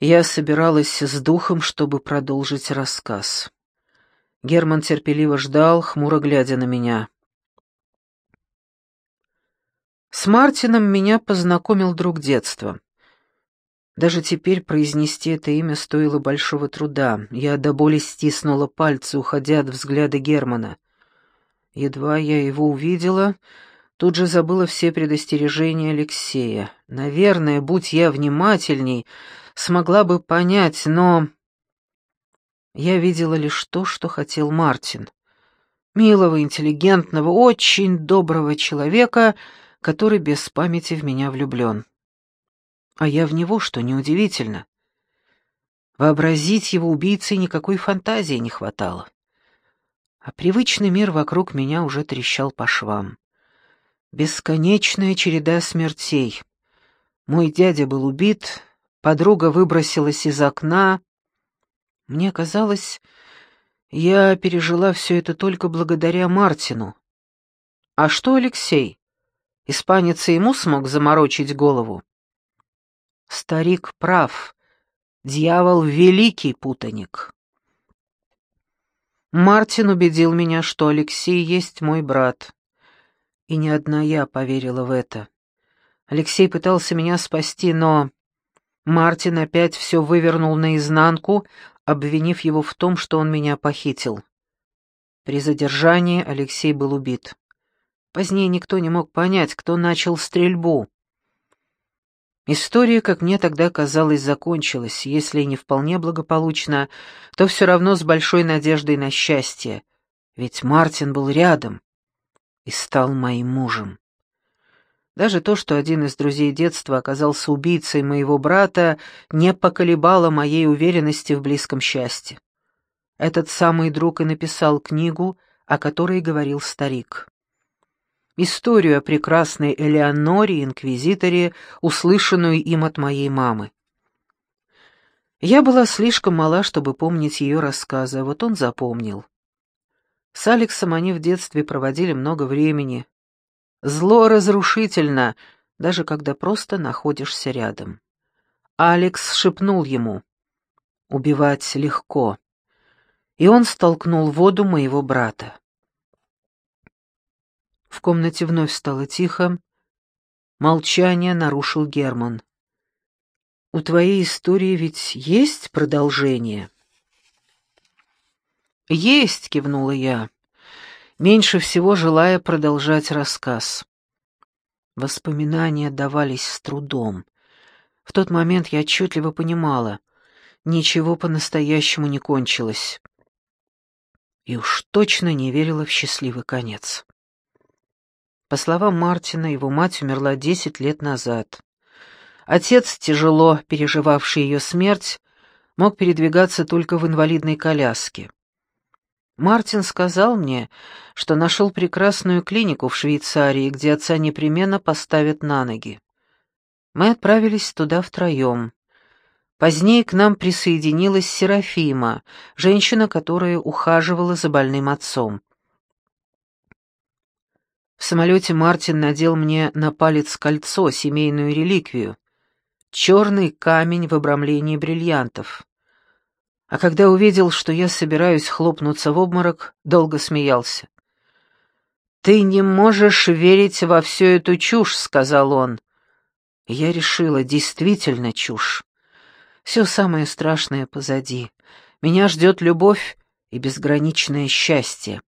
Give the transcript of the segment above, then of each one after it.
Я собиралась с духом, чтобы продолжить рассказ. Герман терпеливо ждал, хмуро глядя на меня. С Мартином меня познакомил друг детства. Даже теперь произнести это имя стоило большого труда. Я до боли стиснула пальцы, уходя от взгляда Германа. Едва я его увидела, тут же забыла все предостережения Алексея. Наверное, будь я внимательней, смогла бы понять, но... Я видела лишь то, что хотел Мартин. Милого, интеллигентного, очень доброго человека, который без памяти в меня влюблен. А я в него, что неудивительно. Вообразить его убийцей никакой фантазии не хватало. А привычный мир вокруг меня уже трещал по швам. Бесконечная череда смертей. Мой дядя был убит, подруга выбросилась из окна. Мне казалось, я пережила все это только благодаря Мартину. А что Алексей? Испанец ему смог заморочить голову? Старик прав. Дьявол — великий путаник. Мартин убедил меня, что Алексей есть мой брат. И не одна я поверила в это. Алексей пытался меня спасти, но... Мартин опять все вывернул наизнанку, обвинив его в том, что он меня похитил. При задержании Алексей был убит. Позднее никто не мог понять, кто начал стрельбу. История, как мне тогда казалось, закончилась, если и не вполне благополучно, то все равно с большой надеждой на счастье, ведь Мартин был рядом и стал моим мужем. Даже то, что один из друзей детства оказался убийцей моего брата, не поколебало моей уверенности в близком счастье. Этот самый друг и написал книгу, о которой говорил старик историю о прекрасной Элеоноре, инквизиторе, услышанную им от моей мамы. Я была слишком мала, чтобы помнить ее рассказы, а вот он запомнил. С Алексом они в детстве проводили много времени. Зло разрушительно, даже когда просто находишься рядом. Алекс шепнул ему «Убивать легко», и он столкнул воду моего брата. В комнате вновь стало тихо. Молчание нарушил Герман. «У твоей истории ведь есть продолжение?» «Есть», — кивнула я, меньше всего желая продолжать рассказ. Воспоминания давались с трудом. В тот момент я отчетливо понимала, ничего по-настоящему не кончилось. И уж точно не верила в счастливый конец. По словам Мартина, его мать умерла десять лет назад. Отец, тяжело переживавший ее смерть, мог передвигаться только в инвалидной коляске. Мартин сказал мне, что нашел прекрасную клинику в Швейцарии, где отца непременно поставят на ноги. Мы отправились туда втроем. Позднее к нам присоединилась Серафима, женщина, которая ухаживала за больным отцом. В самолете Мартин надел мне на палец кольцо, семейную реликвию. Черный камень в обрамлении бриллиантов. А когда увидел, что я собираюсь хлопнуться в обморок, долго смеялся. «Ты не можешь верить во всю эту чушь», — сказал он. я решила, действительно чушь. Все самое страшное позади. Меня ждет любовь и безграничное счастье.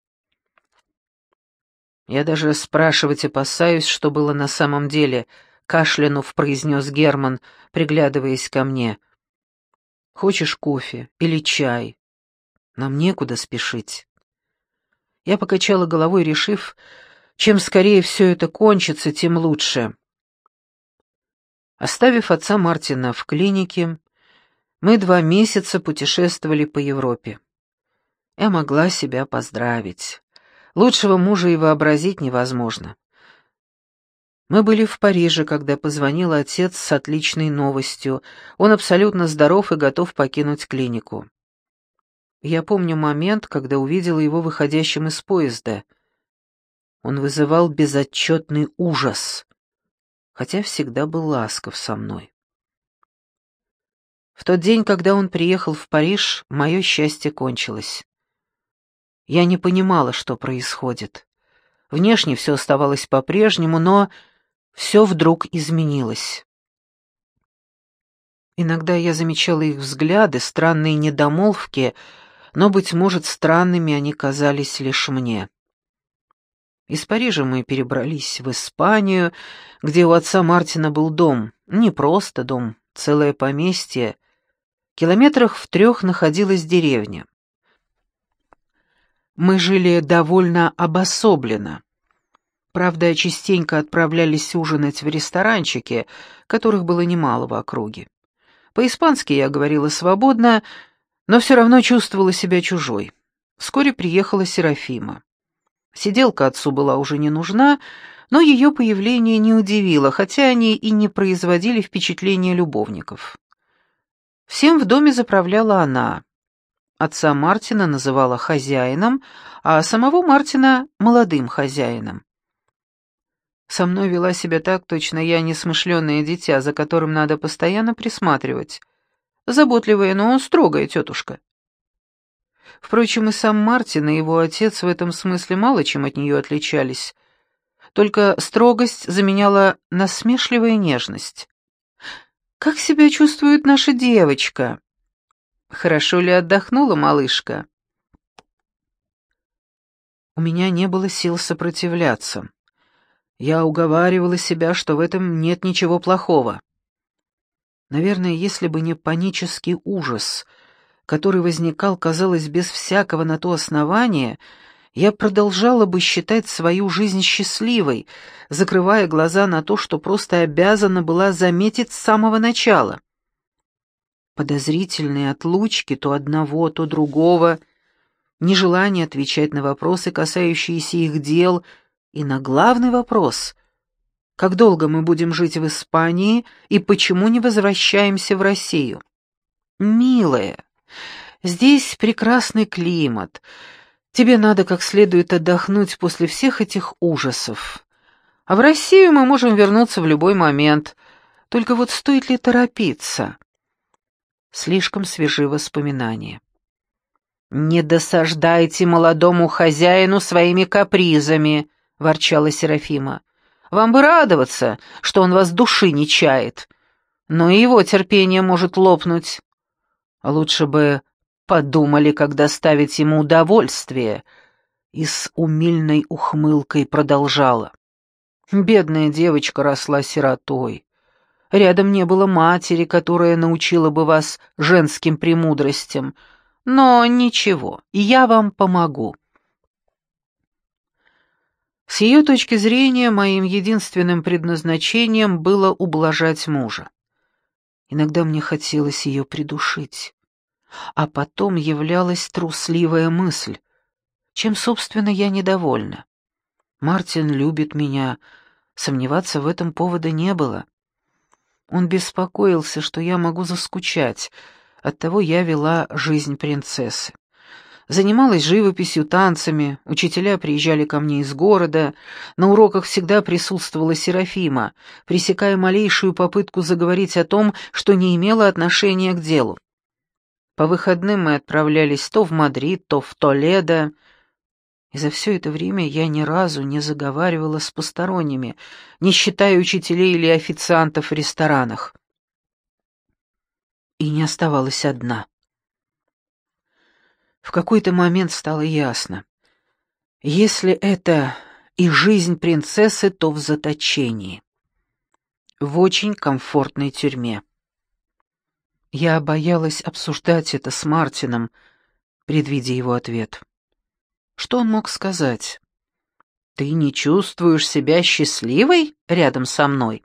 Я даже спрашивать опасаюсь, что было на самом деле, кашлянув, произнес Герман, приглядываясь ко мне. Хочешь кофе или чай? Нам некуда спешить. Я покачала головой, решив, чем скорее все это кончится, тем лучше. Оставив отца Мартина в клинике, мы два месяца путешествовали по Европе. Я могла себя поздравить. Лучшего мужа и вообразить невозможно. Мы были в Париже, когда позвонил отец с отличной новостью. Он абсолютно здоров и готов покинуть клинику. Я помню момент, когда увидела его выходящим из поезда. Он вызывал безотчетный ужас, хотя всегда был ласков со мной. В тот день, когда он приехал в Париж, мое счастье кончилось. Я не понимала, что происходит. Внешне все оставалось по-прежнему, но все вдруг изменилось. Иногда я замечала их взгляды, странные недомолвки, но, быть может, странными они казались лишь мне. Из Парижа мы перебрались в Испанию, где у отца Мартина был дом. Не просто дом, целое поместье. Километрах в трех находилась деревня. Мы жили довольно обособленно. Правда, частенько отправлялись ужинать в ресторанчики, которых было немало в округе. По-испански я говорила свободно, но все равно чувствовала себя чужой. Вскоре приехала Серафима. Сиделка отцу была уже не нужна, но ее появление не удивило, хотя они и не производили впечатления любовников. Всем в доме заправляла она. Отца Мартина называла хозяином, а самого Мартина — молодым хозяином. Со мной вела себя так, точно я несмышленное дитя, за которым надо постоянно присматривать. Заботливая, но строгая тетушка. Впрочем, и сам Мартин, и его отец в этом смысле мало чем от нее отличались. Только строгость заменяла насмешливая нежность. «Как себя чувствует наша девочка?» «Хорошо ли отдохнула малышка?» У меня не было сил сопротивляться. Я уговаривала себя, что в этом нет ничего плохого. Наверное, если бы не панический ужас — который возникал, казалось, без всякого на то основания, я продолжала бы считать свою жизнь счастливой, закрывая глаза на то, что просто обязана была заметить с самого начала. Подозрительные отлучки то одного, то другого, нежелание отвечать на вопросы, касающиеся их дел, и на главный вопрос — как долго мы будем жить в Испании и почему не возвращаемся в Россию? Милая, Здесь прекрасный климат. Тебе надо как следует отдохнуть после всех этих ужасов. А в Россию мы можем вернуться в любой момент. Только вот стоит ли торопиться? Слишком свежи воспоминания. «Не досаждайте молодому хозяину своими капризами», — ворчала Серафима. «Вам бы радоваться, что он вас души не чает, но и его терпение может лопнуть. Лучше бы подумали, как доставить ему удовольствие, и с умильной ухмылкой продолжала. Бедная девочка росла сиротой. Рядом не было матери, которая научила бы вас женским премудростям. Но ничего, я вам помогу. С ее точки зрения, моим единственным предназначением было ублажать мужа. Иногда мне хотелось ее придушить. А потом являлась трусливая мысль. Чем, собственно, я недовольна? Мартин любит меня, сомневаться в этом повода не было. Он беспокоился, что я могу заскучать, оттого я вела жизнь принцессы. Занималась живописью, танцами, учителя приезжали ко мне из города, на уроках всегда присутствовала Серафима, пресекая малейшую попытку заговорить о том, что не имело отношения к делу. По выходным мы отправлялись то в Мадрид, то в Толедо. И за все это время я ни разу не заговаривала с посторонними, не считая учителей или официантов в ресторанах. И не оставалась одна. В какой-то момент стало ясно. Если это и жизнь принцессы, то в заточении. В очень комфортной тюрьме. Я боялась обсуждать это с Мартином, предвидя его ответ. Что он мог сказать? «Ты не чувствуешь себя счастливой рядом со мной?»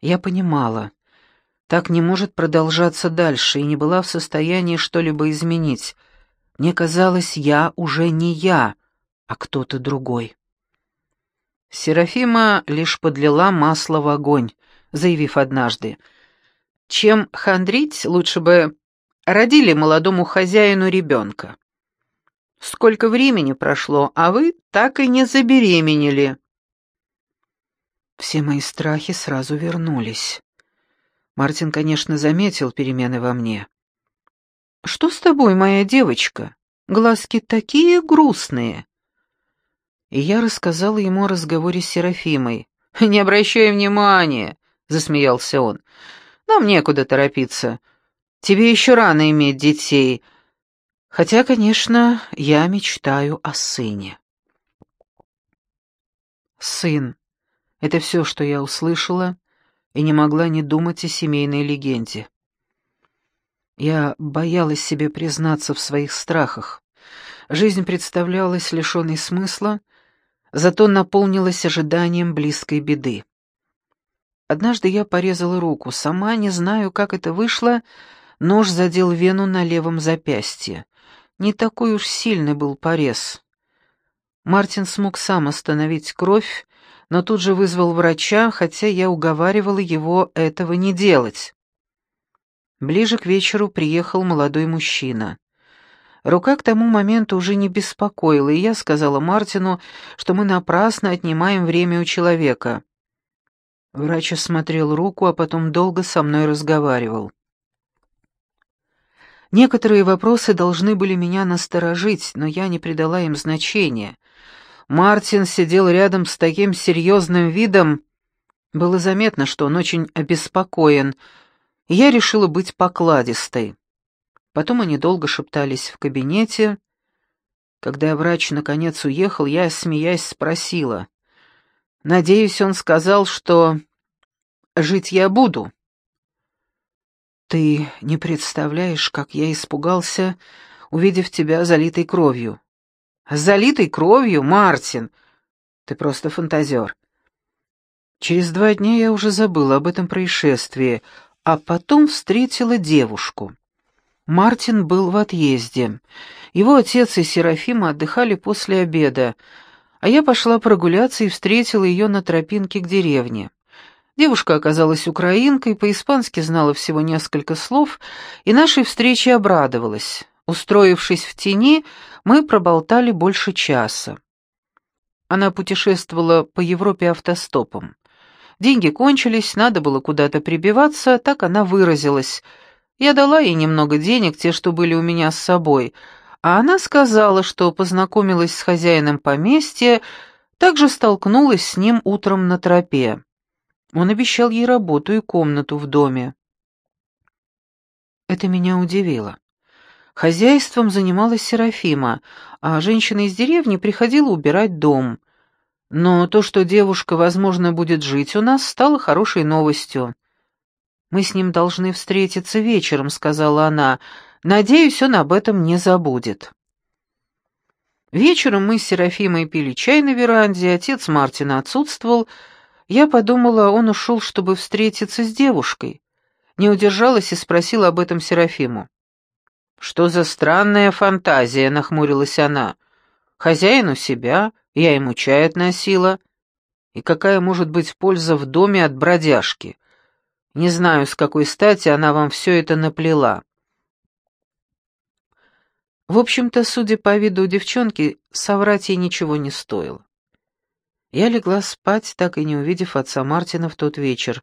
Я понимала. Так не может продолжаться дальше, и не была в состоянии что-либо изменить. Мне казалось, я уже не я, а кто-то другой. Серафима лишь подлила масло в огонь, заявив однажды — чем хандрить, лучше бы родили молодому хозяину ребенка. Сколько времени прошло, а вы так и не забеременели. Все мои страхи сразу вернулись. Мартин, конечно, заметил перемены во мне. «Что с тобой, моя девочка? Глазки такие грустные!» И я рассказала ему о разговоре с Серафимой. «Не обращай внимания!» — засмеялся он. «Нам некуда торопиться. Тебе еще рано иметь детей. Хотя, конечно, я мечтаю о сыне». «Сын» — это все, что я услышала, и не могла не думать о семейной легенде. Я боялась себе признаться в своих страхах. Жизнь представлялась лишенной смысла, зато наполнилась ожиданием близкой беды. Однажды я порезала руку, сама не знаю, как это вышло, нож задел вену на левом запястье. Не такой уж сильный был порез. Мартин смог сам остановить кровь, но тут же вызвал врача, хотя я уговаривала его этого не делать. Ближе к вечеру приехал молодой мужчина. Рука к тому моменту уже не беспокоила, и я сказала Мартину, что мы напрасно отнимаем время у человека. Врач осмотрел руку, а потом долго со мной разговаривал. Некоторые вопросы должны были меня насторожить, но я не придала им значения. Мартин сидел рядом с таким серьезным видом. Было заметно, что он очень обеспокоен, я решила быть покладистой. Потом они долго шептались в кабинете. Когда врач наконец уехал, я, смеясь, спросила. «Надеюсь, он сказал, что жить я буду». «Ты не представляешь, как я испугался, увидев тебя залитой кровью». Залитой кровью, Мартин? Ты просто фантазер. Через два дня я уже забыла об этом происшествии, а потом встретила девушку. Мартин был в отъезде. Его отец и Серафима отдыхали после обеда, а я пошла прогуляться и встретила ее на тропинке к деревне. Девушка оказалась украинкой, по-испански знала всего несколько слов, и нашей встрече обрадовалась. Устроившись в тени, мы проболтали больше часа. Она путешествовала по Европе автостопом. Деньги кончились, надо было куда-то прибиваться, так она выразилась. Я дала ей немного денег, те, что были у меня с собой, а она сказала, что познакомилась с хозяином поместья, также столкнулась с ним утром на тропе. Он обещал ей работу и комнату в доме. Это меня удивило. Хозяйством занималась Серафима, а женщина из деревни приходила убирать дом. Но то, что девушка, возможно, будет жить у нас, стало хорошей новостью. «Мы с ним должны встретиться вечером», — сказала она. «Надеюсь, он об этом не забудет». Вечером мы с Серафимой пили чай на веранде, отец Мартина отсутствовал. Я подумала, он ушел, чтобы встретиться с девушкой. Не удержалась и спросила об этом Серафиму. «Что за странная фантазия?» — нахмурилась она. «Хозяин у себя, я ему чай относила. И какая может быть польза в доме от бродяжки? Не знаю, с какой стати она вам все это наплела». В общем-то, судя по виду девчонки, соврать ей ничего не стоило. Я легла спать, так и не увидев отца Мартина в тот вечер.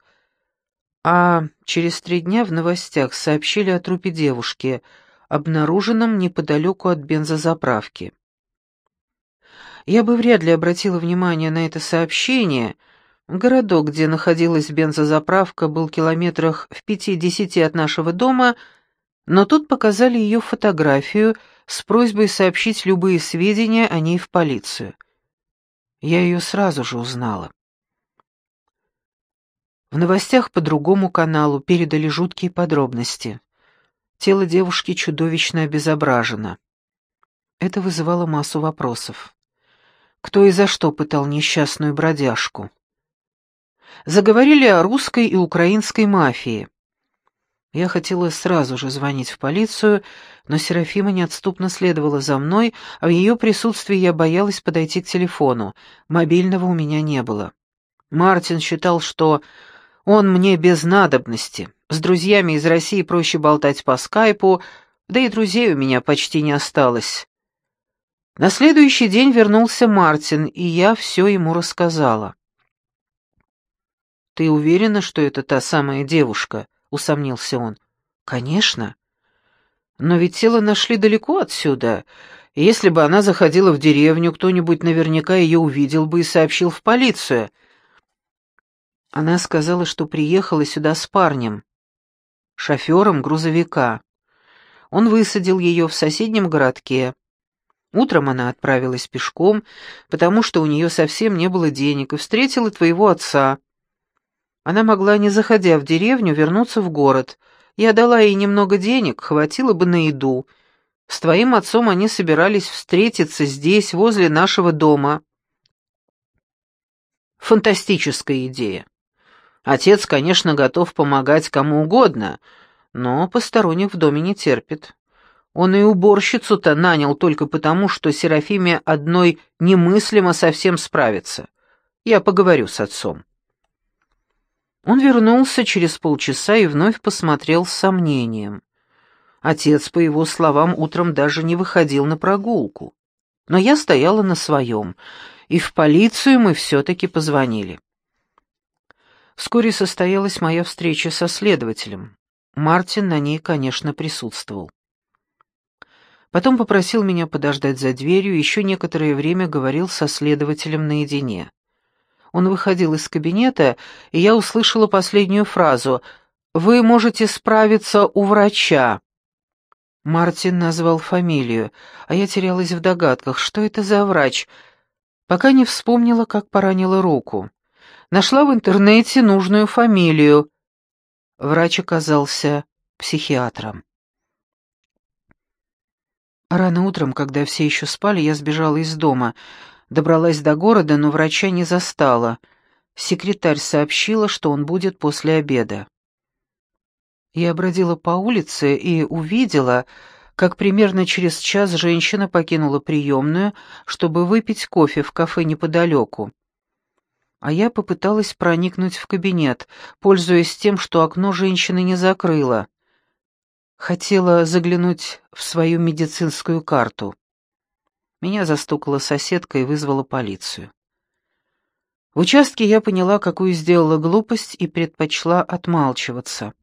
А через три дня в новостях сообщили о трупе девушки — обнаруженном неподалеку от бензозаправки. Я бы вряд ли обратила внимание на это сообщение. Городок, где находилась бензозаправка, был километрах в пяти-десяти от нашего дома, но тут показали ее фотографию с просьбой сообщить любые сведения о ней в полицию. Я ее сразу же узнала. В новостях по другому каналу передали жуткие подробности. Тело девушки чудовищно обезображено. Это вызывало массу вопросов. Кто и за что пытал несчастную бродяжку? Заговорили о русской и украинской мафии. Я хотела сразу же звонить в полицию, но Серафима неотступно следовала за мной, а в ее присутствии я боялась подойти к телефону. Мобильного у меня не было. Мартин считал, что он мне без надобности. С друзьями из России проще болтать по скайпу, да и друзей у меня почти не осталось. На следующий день вернулся Мартин, и я все ему рассказала. «Ты уверена, что это та самая девушка?» — усомнился он. «Конечно. Но ведь тело нашли далеко отсюда. Если бы она заходила в деревню, кто-нибудь наверняка ее увидел бы и сообщил в полицию». Она сказала, что приехала сюда с парнем, шофером грузовика. Он высадил ее в соседнем городке. Утром она отправилась пешком, потому что у нее совсем не было денег, и встретила твоего отца. Она могла, не заходя в деревню, вернуться в город. Я дала ей немного денег, хватило бы на еду. С твоим отцом они собирались встретиться здесь, возле нашего дома. Фантастическая идея. Отец, конечно, готов помогать кому угодно, но посторонних в доме не терпит. Он и уборщицу-то нанял только потому, что Серафиме одной немыслимо совсем справиться. Я поговорю с отцом. Он вернулся через полчаса и вновь посмотрел с сомнением. Отец, по его словам, утром даже не выходил на прогулку. Но я стояла на своем, и в полицию мы все-таки позвонили. Вскоре состоялась моя встреча со следователем. Мартин на ней, конечно, присутствовал. Потом попросил меня подождать за дверью, еще некоторое время говорил со следователем наедине. Он выходил из кабинета, и я услышала последнюю фразу «Вы можете справиться у врача». Мартин назвал фамилию, а я терялась в догадках, что это за врач, пока не вспомнила, как поранила руку. Нашла в интернете нужную фамилию. Врач оказался психиатром. Рано утром, когда все еще спали, я сбежала из дома. Добралась до города, но врача не застала. Секретарь сообщила, что он будет после обеда. Я бродила по улице и увидела, как примерно через час женщина покинула приемную, чтобы выпить кофе в кафе неподалеку. А я попыталась проникнуть в кабинет, пользуясь тем, что окно женщины не закрыло. Хотела заглянуть в свою медицинскую карту. Меня застукала соседка и вызвала полицию. В участке я поняла, какую сделала глупость, и предпочла отмалчиваться.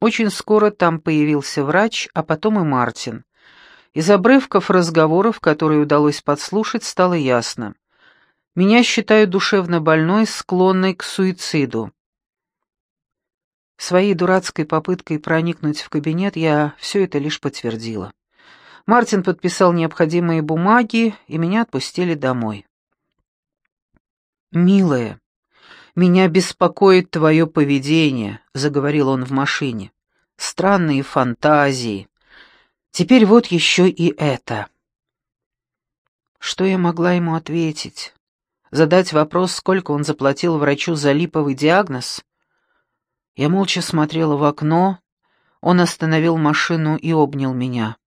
Очень скоро там появился врач, а потом и Мартин. Из обрывков разговоров, которые удалось подслушать, стало ясно. Меня считают душевно больной, склонной к суициду. Своей дурацкой попыткой проникнуть в кабинет я все это лишь подтвердила. Мартин подписал необходимые бумаги, и меня отпустили домой. «Милая, меня беспокоит твое поведение», — заговорил он в машине. «Странные фантазии. Теперь вот еще и это». Что я могла ему ответить? Задать вопрос, сколько он заплатил врачу за липовый диагноз? Я молча смотрела в окно. Он остановил машину и обнял меня.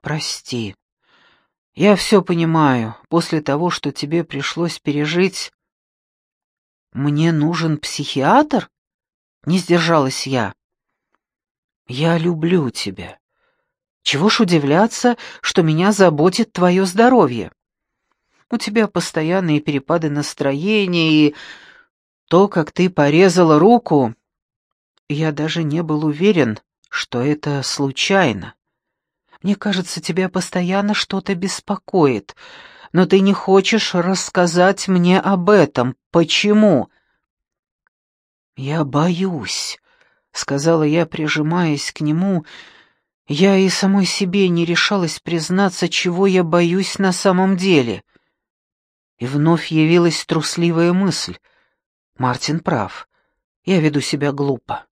«Прости. Я все понимаю. После того, что тебе пришлось пережить...» «Мне нужен психиатр?» — не сдержалась я. «Я люблю тебя. Чего ж удивляться, что меня заботит твое здоровье? У тебя постоянные перепады настроения и то, как ты порезала руку...» Я даже не был уверен, что это случайно. Мне кажется, тебя постоянно что-то беспокоит, но ты не хочешь рассказать мне об этом. Почему? Я боюсь, сказала я, прижимаясь к нему. Я и самой себе не решалась признаться, чего я боюсь на самом деле. И вновь явилась трусливая мысль. Мартин прав. Я веду себя глупо.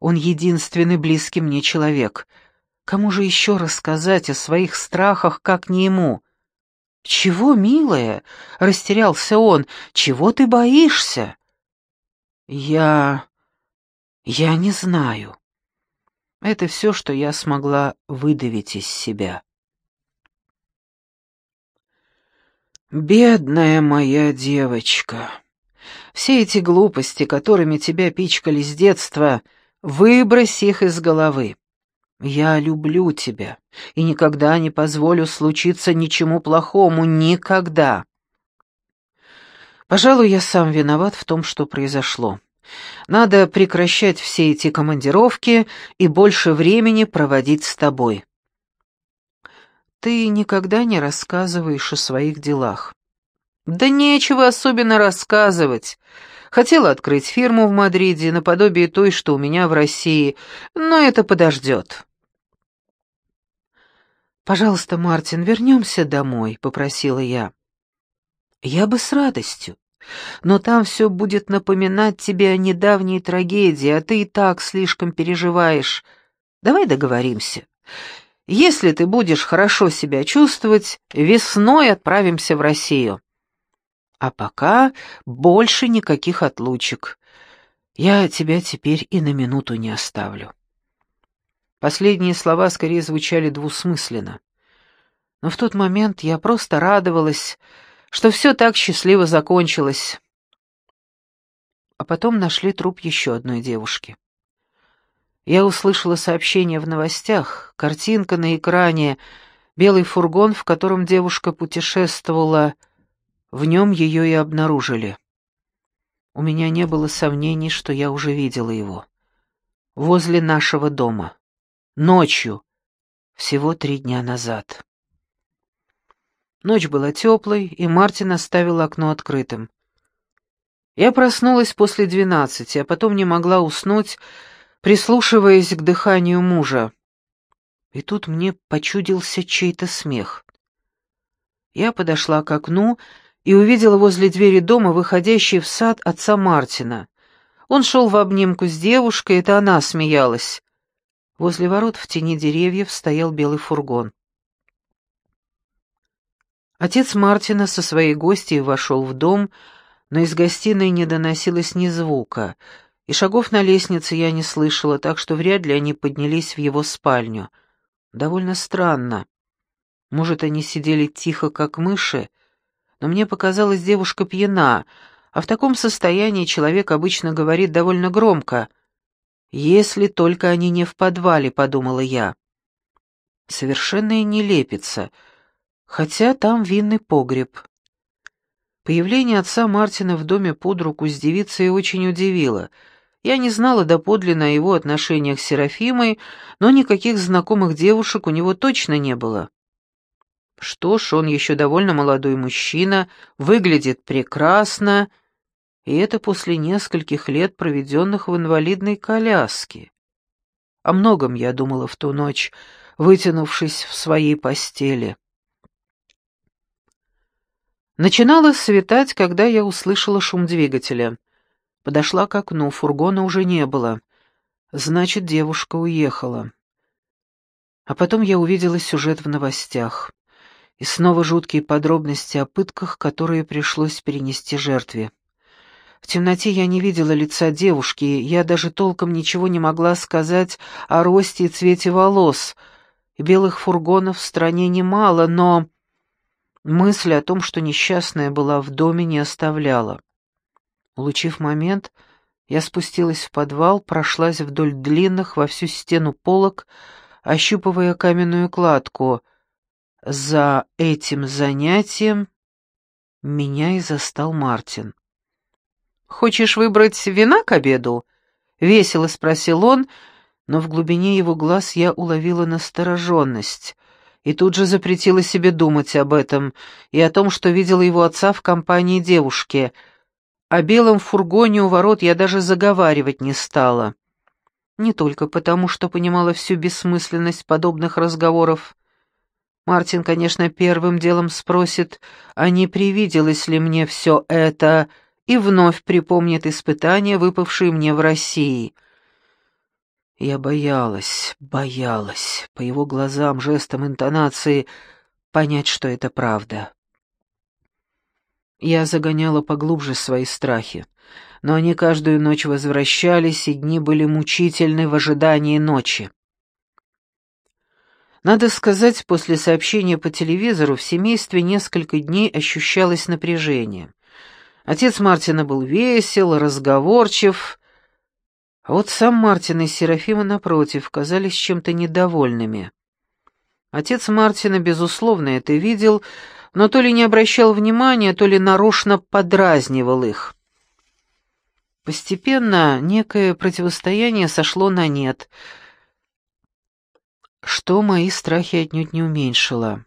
Он единственный близкий мне человек. Кому же еще рассказать о своих страхах, как не ему? «Чего, милая?» — растерялся он. «Чего ты боишься?» «Я... я не знаю». Это все, что я смогла выдавить из себя. «Бедная моя девочка, все эти глупости, которыми тебя пичкали с детства, Выбрось их из головы. Я люблю тебя и никогда не позволю случиться ничему плохому, никогда. Пожалуй, я сам виноват в том, что произошло. Надо прекращать все эти командировки и больше времени проводить с тобой. Ты никогда не рассказываешь о своих делах. Да нечего особенно рассказывать. Хотела открыть фирму в Мадриде, наподобие той, что у меня в России, но это подождет. «Пожалуйста, Мартин, вернемся домой», — попросила я. «Я бы с радостью, но там все будет напоминать тебе о недавней трагедии, а ты и так слишком переживаешь. Давай договоримся. Если ты будешь хорошо себя чувствовать, весной отправимся в Россию». А пока больше никаких отлучек. Я тебя теперь и на минуту не оставлю. Последние слова скорее звучали двусмысленно. Но в тот момент я просто радовалась, что все так счастливо закончилось. А потом нашли труп еще одной девушки. Я услышала сообщение в новостях, картинка на экране, белый фургон, в котором девушка путешествовала, — в нем ее и обнаружили. У меня не было сомнений, что я уже видела его. Возле нашего дома. Ночью. Всего три дня назад. Ночь была теплой, и Мартин оставил окно открытым. Я проснулась после двенадцати, а потом не могла уснуть, прислушиваясь к дыханию мужа. И тут мне почудился чей-то смех. Я подошла к окну и увидела возле двери дома выходящий в сад отца Мартина. Он шел в обнимку с девушкой, это она смеялась. Возле ворот в тени деревьев стоял белый фургон. Отец Мартина со своей гостьей вошел в дом, но из гостиной не доносилось ни звука, и шагов на лестнице я не слышала, так что вряд ли они поднялись в его спальню. Довольно странно. Может, они сидели тихо, как мыши, но мне показалось, девушка пьяна, а в таком состоянии человек обычно говорит довольно громко. «Если только они не в подвале», — подумала я. Совершенная нелепица, хотя там винный погреб. Появление отца Мартина в доме под руку с девицей очень удивило. Я не знала доподлинно о его отношениях с Серафимой, но никаких знакомых девушек у него точно не было. Что ж, он еще довольно молодой мужчина, выглядит прекрасно, и это после нескольких лет, проведенных в инвалидной коляске. О многом я думала в ту ночь, вытянувшись в своей постели. Начинало светать, когда я услышала шум двигателя. Подошла к окну, фургона уже не было. Значит, девушка уехала. А потом я увидела сюжет в новостях. И снова жуткие подробности о пытках, которые пришлось перенести жертве. В темноте я не видела лица девушки, я даже толком ничего не могла сказать о росте и цвете волос. Белых фургонов в стране немало, но мысль о том, что несчастная была в доме, не оставляла. Улучив момент, я спустилась в подвал, прошлась вдоль длинных во всю стену полок, ощупывая каменную кладку — за этим занятием меня и застал Мартин. «Хочешь выбрать вина к обеду?» — весело спросил он, но в глубине его глаз я уловила настороженность и тут же запретила себе думать об этом и о том, что видела его отца в компании девушки. О белом фургоне у ворот я даже заговаривать не стала. Не только потому, что понимала всю бессмысленность подобных разговоров, Мартин, конечно, первым делом спросит, а не привиделось ли мне все это, и вновь припомнит испытания, выпавшие мне в России. Я боялась, боялась, по его глазам, жестам, интонации, понять, что это правда. Я загоняла поглубже свои страхи, но они каждую ночь возвращались, и дни были мучительны в ожидании ночи. Надо сказать, после сообщения по телевизору в семействе несколько дней ощущалось напряжение. Отец Мартина был весел, разговорчив, а вот сам Мартин и Серафима, напротив, казались чем-то недовольными. Отец Мартина, безусловно, это видел, но то ли не обращал внимания, то ли нарочно подразнивал их. Постепенно некое противостояние сошло на нет, что мои страхи отнюдь не уменьшило.